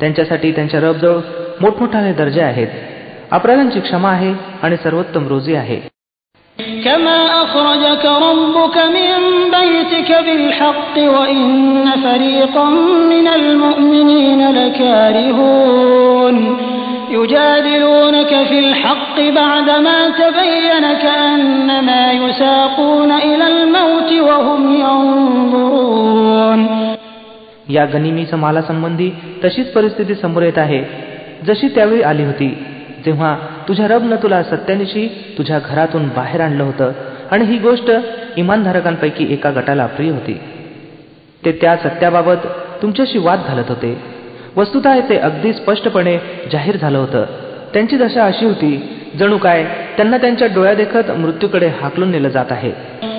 त्यांच्यासाठी त्यांच्या रबजवळ मोठमोठाले दर्जे आहेत अपराधांची क्षमा आहे आणि सर्वोत्तम रोजी आहे كما أخرجك ربك من بيتك بالحق وإن فريقا من المؤمنين لكارهون يجادلونك في الحق بعدما تبين كأنما يساقون إلى الموت وهم ينظرون या गनिमीचं मालासंबंधी तशीच परिस्थिती समोर येत आहे. जशी त्यावेळी आली होती जेव्हा तुझ्या रबनं तुला सत्यानिशी तुझ्या घरातून बाहेर आणलं होतं आणि ही गोष्ट इमानधारकांपैकी एका गटाला प्रिय होती. ते त्या सत्याबाबत तुमच्याशी वाद घालत होते. वस्तुतः ते अगदी स्पष्टपणे जाहीर झालं होतं. त्यांची दशा अशी होती जणू काय त्यांना त्यांच्या डोळ्यादेखत मृत्यूकडे हाकलून नेलं जात आहे.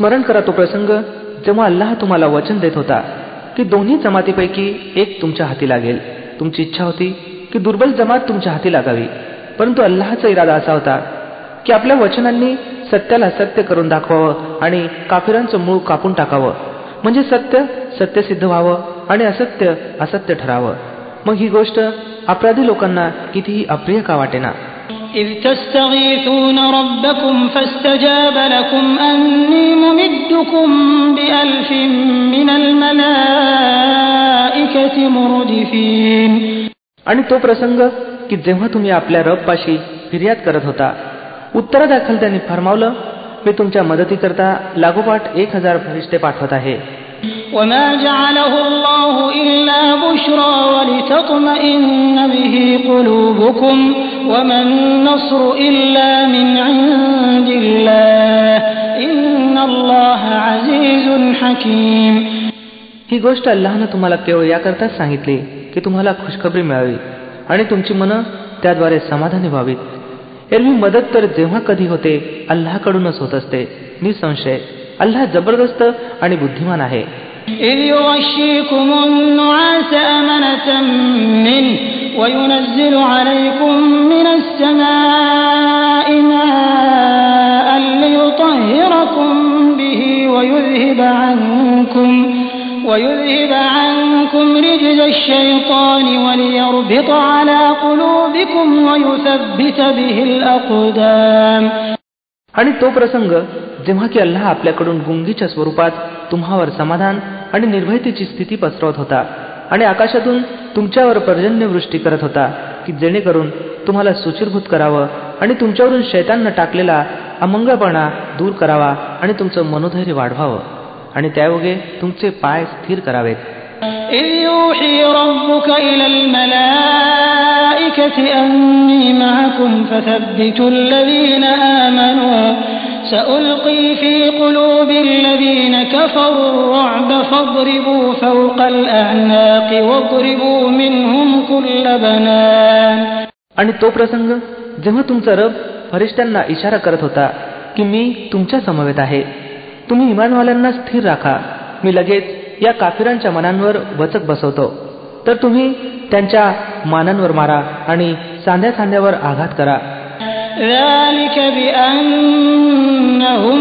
स्मरण करा तो प्रसंग जेव्हा अल्लाह तुम्हाला वचन देत होता की दोन्ही जमातीपैकी एक तुमच्या हाती लागेल. तुमची इच्छा होती की दुर्बल जमात तुमच्या हाती लागावी. परंतु अल्लाहचा इरादा असा होता की आपल्या वचनांनी सत्याला सत्य करून दाखवावं आणि काफिरांचं मूळ कापून टाकावं. म्हणजे सत्य सत्य सिद्ध व्हावं आणि असत्य असत्य ठरावं. मग ही गोष्ट अपराधी लोकांना कितीही अप्रिय का वाटेना? إذ تستغيثون ربكم فاستجاب لكم أني ممدكم بألف من الملائكة مردفين आणि तो प्रसंग की जेव्हा तुम्ही आपल्या रबपाशी फिर्याद करत होता उत्तरादाखल त्यांनी फरमावलं मी तुमच्या मदतीकरता लागोपाठ एक हजार फरिश्ते पाठवत आहे وما جعله الله إلا بشرى ولتطمئن به قلوبكم وما النصر إلا من عند الله إن الله عزيز حكيم ही गोष्ट अल्लाहनं तुम्हाला केवळ याकरताच सांगितली की तुम्हाला खुशखबरी मिळावी आणि तुमची मनं त्याद्वारे समाधानी व्हावीत एरवी मदत तर जेव्हा कधी होते अल्लाकडूनच होत असते निसंशय अल्लाह जबरदस्त आणि बुद्धिमान आहे إذ يغشيكم النعاس أمنة منه وينزل عليكم من السماء ماء ليطهركم به ويذهب عنكم ويذهب عنكم رجز الشيطان وليربط على قلوبكم ويثبت به الأقدام आणि तो प्रसंग जेव्हा की अल्लाह आपल्याकडून गुंगीच्या स्वरूपात तुम्हावर समाधान आणि निर्भयतेची स्थिती पसरवत होता आणि आकाशातून तुमच्यावर पर्जन्यवृष्टी करत होता की जेणेकरून तुम्हाला सुचिरभूत करावं आणि तुमच्यावरून शैताननं टाकलेला अमंगळपणा दूर करावा आणि तुमचं मनोधैर्य वाढवावं आणि त्यायोगे तुमचे पाय स्थिर करावेत إذ يوحي ربك إلى الملائكة أني معكم فثبتوا الذين آمنوا سألقي في قلوب الذين كفروا الرعب فاضربوا فوق الأعناق واضربوا منهم كل بنان आणि तो प्रसंग जेव्हा तुमचा रब फरिश्त्यांना इशारा करत होता की मी तुमच्या समवेत आहे तुम्ही इमानवाल्यांना स्थिर राखा मी लगेच या काफिरांच्या मनांवर वचक बसवतो तर तुम्ही त्यांच्या मानांवर मारा आणि सांध्या सांध्यावर आघात करा ذلك بأنهم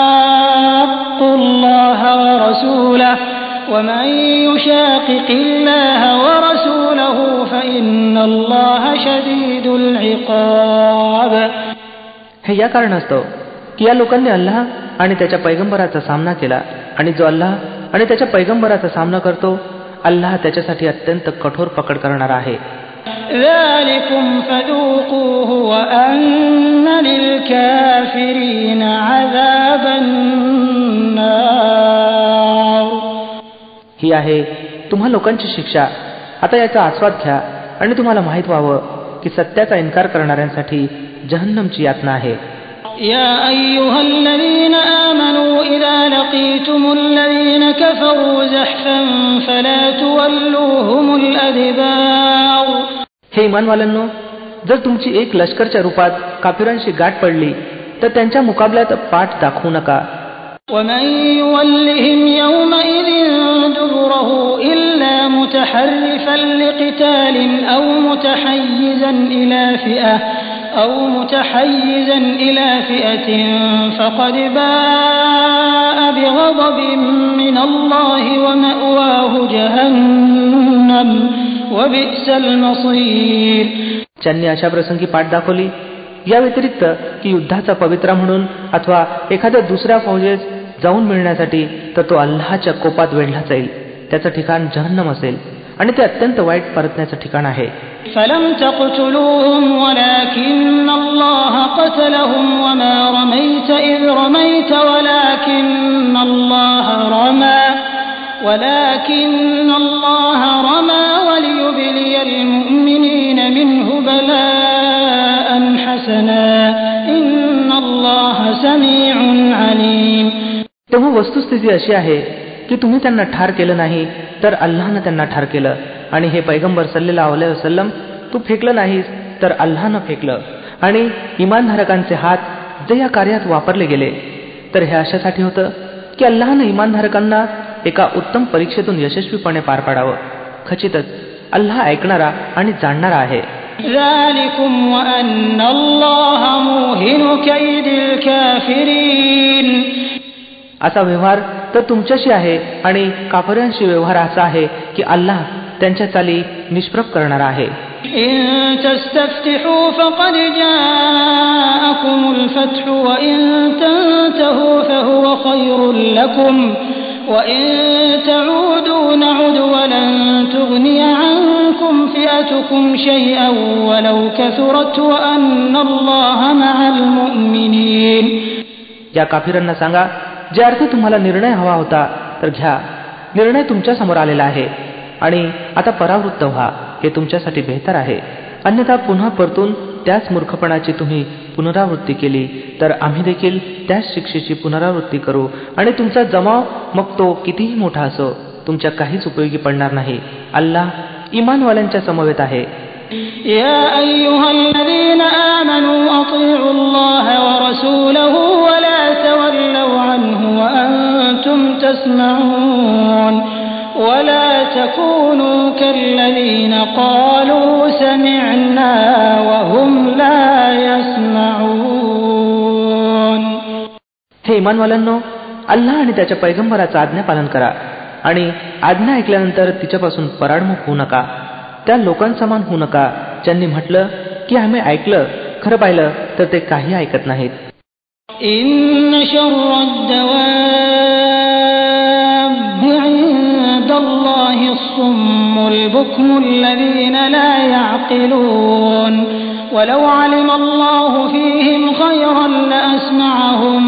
شاقوا الله ورسوله ومن يشاقق الله ورسوله فإن الله شديد العقاب हे या कारणास्तव की या लोकांनी अल्लाह आणि त्याच्या पैगंबराचा सामना केला आणि जो अल्लाह आणि त्याच्या पैगंबराचा सामना करतो अल्लाह त्याच्यासाठी अत्यंत कठोर पकड करणार आहे ही आहे तुम्हा लोकांची शिक्षा आता याचा आस्वाद घ्या आणि तुम्हाला माहित व्हावं की सत्याचा इन्कार करणाऱ्यांसाठी जहन्नमची यातना आहे يا أيها الذين آمنوا إذا لقيتم الذين كفروا زحفا فلا تولوهم الأدبار हे इमानवाल्यांनो जर तुमची एक लष्करच्या रूपात काफिरांशी गाठ पडली तर त्यांच्या मुकाबल्यात पाठ दाखवू नका ومن يولهم يومئذ دبره إلا متحرفا لقتال أو متحيزا إلى فئة أو متحيزا إلى فئة فقد باء بغضب من الله ومأواه جهنم وبئس المصير ज्यांनी अशा प्रसंगी पाठ दाखवली या व्यतिरिक्त की युद्धाचा पवित्रा म्हणून अथवा एखाद्या दुसऱ्या फौजेस जाऊन मिळण्यासाठी तर तो अल्लाच्या कोपात वेढला जाईल त्याचं ठिकाण जहन्नम असेल आणि ते अत्यंत वाईट परतण्याचं ठिकाण आहे فلم تقتلوهم ولكن الله قتلهم وما رميت إذ رميت ولكن الله رمى ولكن الله رمى وليبلي المؤمنين منه بلاء حسنا إن الله سميع عليم तेव्हा वस्तुस्थिती अशी आहे की तुम्ही त्यांना ठार केलं नाही तर अल्लानं त्यांना ठार केलं आणि हे पैगंबर सल्लेला वसलम तू फेकलं नाहीस तर अल्लानं फेकलं आणि इमानधारकांचे हात जे या कार्यात वापरले गेले तर हे अशासाठी होतं की अल्लानं इमानधारकांना एका उत्तम परीक्षेतून यशस्वीपणे पार पाडावं. खचितच अल्लाह ऐकणारा आणि जाणणारा आहे. असा व्यवहार तर तुमच्याशी आहे आणि काफऱ्यांशी व्यवहार असा आहे की अल्लाह त्यांच्या चाली निष्प्रभ करणार आहे. وإن تعودوا نعد ولن تغني عنكم فئتكم شيئا ولو كثرت وأن الله مع المؤمنين या काफिरांना सांगा ज्या अर्थी तुम्हाला निर्णय हवा होता तर घ्या निर्णय तुमच्या समोर आलेला आहे आणि आता परावृत्त व्हा हे तुमच्यासाठी बेहतर आहे अन्यथा पुन्हा परतून त्याच मूर्खपणाची तुम्ही पुनरावृत्ती केली तर आम्ही देखील त्याच शिक्षेची पुनरावृत्ती करू आणि तुमचा जमाव मग तो कितीही मोठा असो तुमच्या काहीच उपयोगी पडणार नाही अल्लाह इमानवाल्यांच्या समवेत आहे يا أيها الذين آمنوا أطيعوا الله ورسوله ولا تولوا عنه وأنتم تسمعون ولا تكونوا كالذين قالوا سمعنا وهم لا يسمعون हे इमानवाल्यांनो अल्लाह आणि त्याच्या पैगंबराचं आज्ञापालन करा आणि आज्ञा ऐकल्यानंतर तिच्यापासून पराडमुख होऊ नका त्या लोकांसमान होऊ नका ज्यांनी म्हटलं की आम्ही ऐकलं खरं पाहिलं तर ते काही ऐकत नाहीत الله الصم البكم الذين لا يعقلون ولو علم الله فيهم خيرا لأسمعهم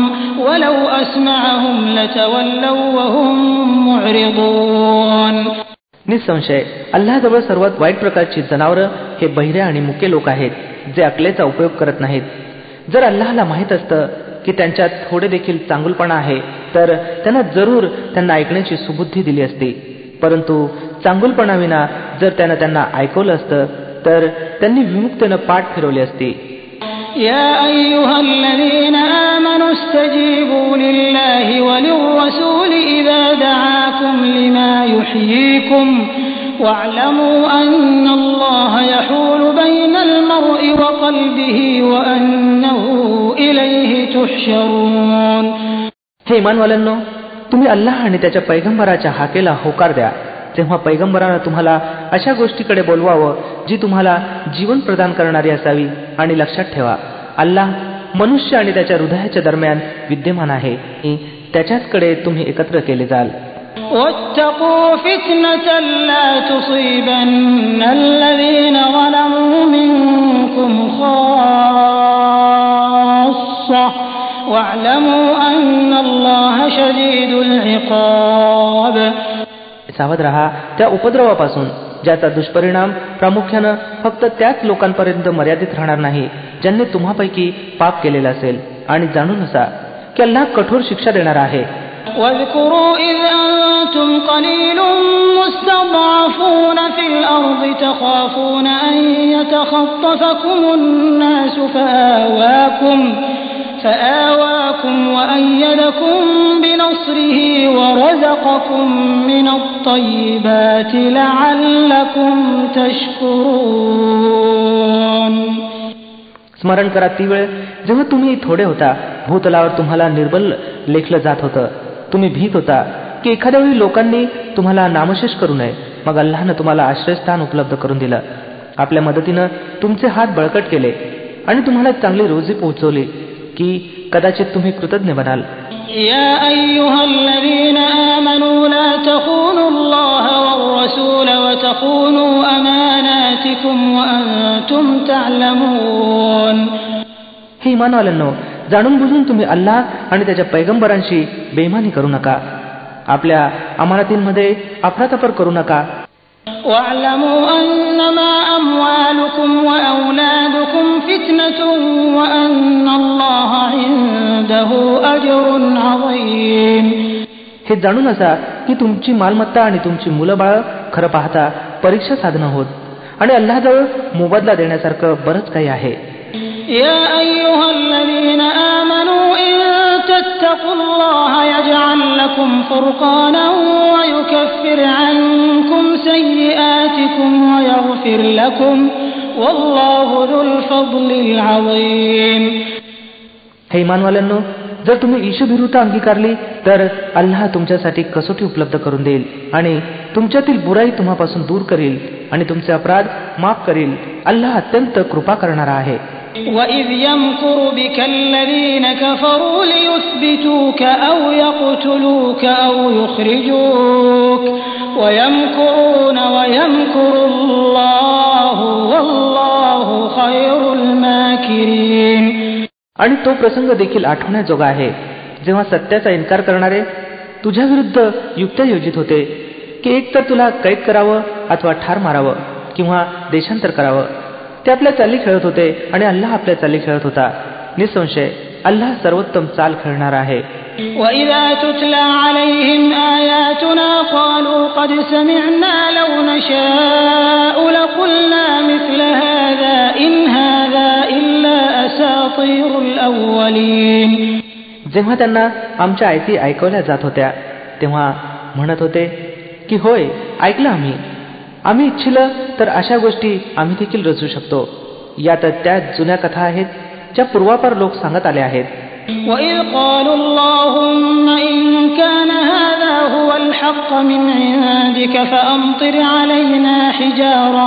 निसंशय अल्लाजवळ सर्वात वाईट प्रकारची जनावरं हे बहिरे आणि मुके लोक आहेत जे अकलेचा उपयोग करत नाहीत. जर अल्लाहला माहीत असतं की त्यांच्यात थोडे देखील चांगुलपणा आहे तर त्यांना जरूर त्यांना ऐकण्याची सुबुद्धी दिली असती. परंतु चांगुलपणाविना जर त्यानं त्यांना ऐकवलं असतं तर त्यांनी विमुक्तेनं पाठ फिरवली असती. يا أيها الذين آمنوا استجيبوا لله وللرسول إذا دعاكم لما يحييكم واعلموا أن الله يحول بين المرء وقلبه وأنه إليه تحشرون हे इमानवाल्यांनो तुम्ही अल्लाह आणि त्याच्या पैगंबराच्या हाकेला होकार द्या तेव्हा पैगंबरानं तुम्हाला अशा गोष्टीकडे बोलवावं जी तुम्हाला जीवन प्रदान करणारी असावी आणि लक्षात ठेवा अल्लाह मनुष्य आणि त्याच्या हृदयाच्या दरम्यान विद्यमान आहे त्याच्याचकडे तुम्ही एकत्र केले जाल واتقوا فتنة لا تصيبن الذين ظلموا منكم خاصة واعلموا أن الله شديد العقاب सावध रहा त्या उपद्रवापासून ज्याचा दुष्परिणाम प्रामुख्यानं फक्त त्याच लोकांपर्यंत मर्यादित राहणार नाही ज्यांनी तुम्हापैकी पाप केलेला असेल आणि जाणून असा की अल्लाह कठोर शिक्षा देणार आहे واذكروا إذ أنتم قليل مستضعفون في الأرض تخافون أن يتخطفكم الناس فآواكم فآواكم وأيدكم بنصره ورزقكم من الطيبات لعلكم تشكرون स्मरण करा ती वेळ जेव्हा तुम्ही थोडे होता भूतलावर तुम्हाला निर्बल लेखलं जात होतं तुम्ही भीत होता की एखाद्या वेळी लोकांनी तुम्हाला नामशेष करू नये मग अल्लानं तुम्हाला आश्रयस्थान उपलब्ध करून दिलं आपल्या मदतीनं तुमचे हात बळकट केले आणि तुम्हाला चांगली रोजी पोहोचवली की कदाचित तुम्ही कृतज्ञ बनाल. हे इमानवाल्यांनो जाणून बुजून तुम्ही अल्लाह आणि त्याच्या पैगंबरांशी बेमानी करू नका. आपल्या अमानतींमध्ये अफरातफर करू नका. واعلموا أنما أموالكم وأولادكم فتنة وأن الله عنده أجر عظيم हे जाणून असा की तुमची मालमत्ता आणि तुमची मुलं बाळ खरं पाहता परीक्षा साधनं होत आणि अल्लाजवळ मोबदला देण्यासारखं बरंच काही आहे يا أيها الذين آمنوا إن تتقوا الله يجعل لكم فرقانا ويكفر عنكم سيئاتكم ويغفر لكم والله ذو الفضل العظيم हे इमानवाल्यांनो जर तुम्ही ईशभिरुता अंगीकारली तर अल्लाह तुमच्यासाठी कसोटी उपलब्ध करून देईल आणि तुमच्यातील बुराई तुम्हापासून दूर करील आणि तुमचे अपराध माफ करील अल्लाह अत्यंत कृपा करणारा आहे وإذ يمكر بك الذين كفروا ليثبتوك أو يقتلوك أو يخرجوك ويمكرون ويمكر الله والله خير الماكرين आणि तो प्रसंग देखील आठवण्याजोगा आहे जेव्हा सत्याचा इन्कार करणारे तुझ्या विरुद्ध युक्त्या योजित होते की एक तर तुला कैद करावं अथवा ठार मारावं किंवा देशांतर करावं ते आपल्या चाली खेळत होते आणि अल्लाह आपल्या चाली खेळत होता निसंशय अल्लाह सर्वोत्तम चाल खेळणार आहे وإذا تتلى عليهم آياتنا قالوا قد سمعنا لو जेव्हा त्यांना आमच्या आयती ऐकवल्या जात होत्या तेव्हा म्हणत होते की होय ऐकलं आम्ही आम्ही इच्छिलं तर अशा गोष्टी आम्ही देखील रचू शकतो या तर त्या जुन्या कथा आहेत ज्या पूर्वापार लोक सांगत आले आहेत وإذ قالوا اللهم إن كان هذا هو الحق من عندك فأمطر علينا حجارة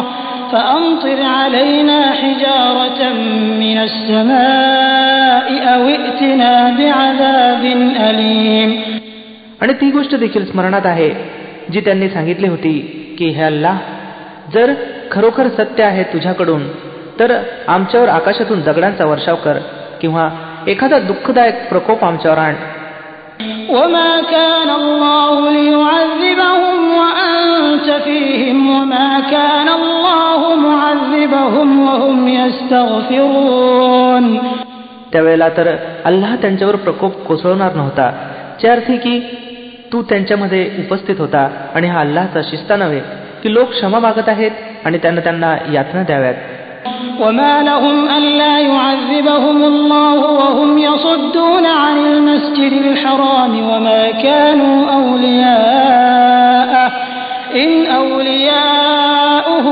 فأمطر علينا حجارة من السماء आणि ती गोष्ट देखील स्मरणात आहे जी त्यांनी सांगितली होती की हे अल्लाह जर खरोखर सत्य आहे तुझ्याकडून तर आमच्यावर आकाशातून दगडांचा वर्षाव कर किंवा एखादा दुःखदायक प्रकोप आमच्यावर आण وما كان الله ليعذبهم وأنت فيهم وما كان الله معذبهم وهم يستغفرون त्यावेळेला तर अल्लाह त्यांच्यावर प्रकोप कोसळवणार नव्हता च्या अर्थी की तू त्यांच्यामध्ये उपस्थित होता आणि हा अल्लाहचा शिस्ता नव्हे की लोक क्षमा मागत आहेत आणि त्यांना त्यांना यातना द्याव्यात وما لهم ألا يعذبهم الله وهم يصدون عن المسجد الحرام وما كانوا أولياءه إن أولياؤه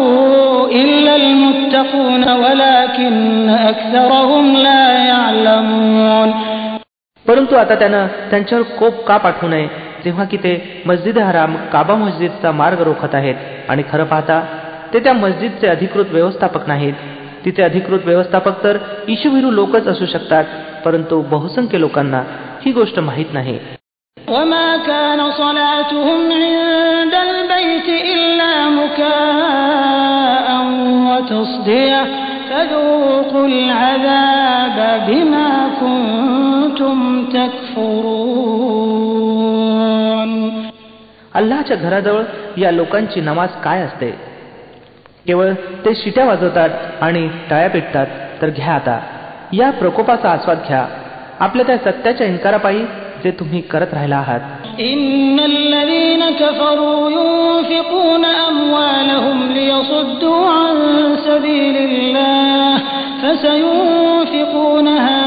إلا المتقون ولكن أكثرهم لا يعلمون परंतु आता त्यानं त्यांच्यावर कोप का पाठवू नये जेव्हा की ते मस्जिद हराम काबा मस्जिदचा मार्ग रोखत आहेत आणि खरं पाहता ते त्या मस्जिदचे अधिकृत व्यवस्थापक नाहीत तिचे अधिकृत व्यवस्थापक तर ईशुभिरू लोकच असू शकतात परंतु बहुसंख्य लोकांना ही गोष्ट माहीत नाही وما كان صلاتهم عند البيت إلا مكاء وتصدية فذوقوا العذاب بما كنتم تكفرون अल्लाच्या घराजवळ या लोकांची नमाज काय असते केवळ ते शिट्या वाजवतात आणि टाळ्या पेटतात तर घ्या आता या प्रकोपाचा आस्वाद घ्या आपल्या त्या सत्याच्या इन्कारापायी जे तुम्ही करत राहिला आहात إن الذين كفروا ينفقون أموالهم ليصدوا عن سبيل الله فسينفقونها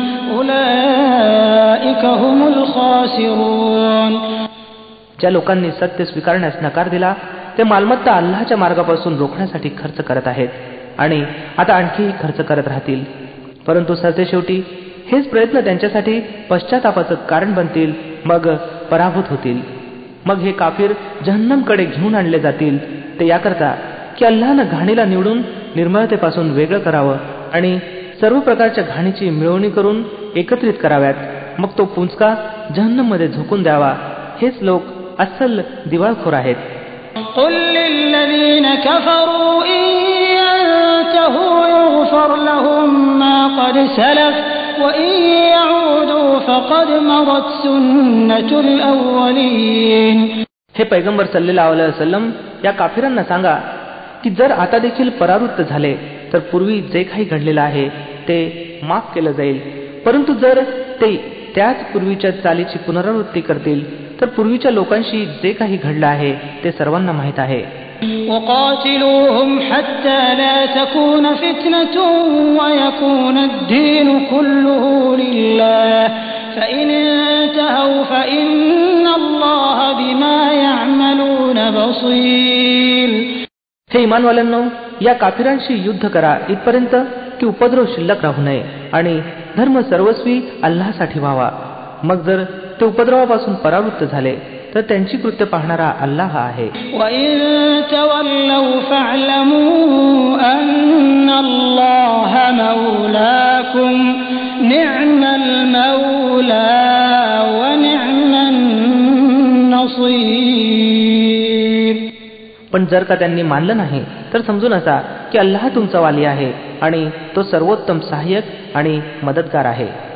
ज्या लोकांनी सत्य स्वीकारण्यास नकार दिला ते मालमत्ता अल्लाच्या मार्गापासून रोखण्यासाठी खर्च करत आहेत आणि आता आणखीही खर्च करत राहतील. परंतु सरते शेवटी हेच प्रयत्न त्यांच्यासाठी पश्चातापाचं कारण बनतील मग पराभूत होतील. मग हे काफीर जहन्नमकडे घेऊन आणले जातील. ते याकरता की अल्लानं घाणीला निवडून निर्मळतेपासून वेगळं करावं आणि सर्व प्रकारच्या घाणीची मिळवणी करून एकत्रित कराव्यात मग तो पुंचका जहन्नममध्ये झोकून द्यावा हेच लोक अस्सल दिवाळखोर आहेत قل للذين كفروا إن ينتهوا يغفر لهم ما قد سلف وإن يعودوا فقد مضت سنة الأولين हे पैगंबर सल्लेला वसलम या काफिरांना सांगा की जर आता देखील परावृत्त झाले तर पूर्वी जे काही घडलेलं आहे ते माफ केलं जाईल परंतु जर ते त्याच पूर्वीच्या चालीची पुनरावृत्ती करतील तर पूर्वीच्या लोकांशी जे काही घडलं आहे ते सर्वांना माहीत आहे. हे इमानवाल्यांनो या काफिरांशी युद्ध करा इथपर्यंत की उपद्रव शिल्लक राहू नये. आणि धर्म सर्वस्वी अल्लासाठी व्हावा मग जर ते उपद्रवापासून परावृत्त झाले तर त्यांची कृत्य पाहणारा अल्लाह आहे وإن تولوا فاعلموا أن الله مولاكم نعم المولى ونعم النصير पण जर का त्यांनी मानलं नाही तर समजून असा की अल्लाह तुमचा वाली आहे आणि तो सर्वोत्तम सहाय्यक आणि मदतगार आहे.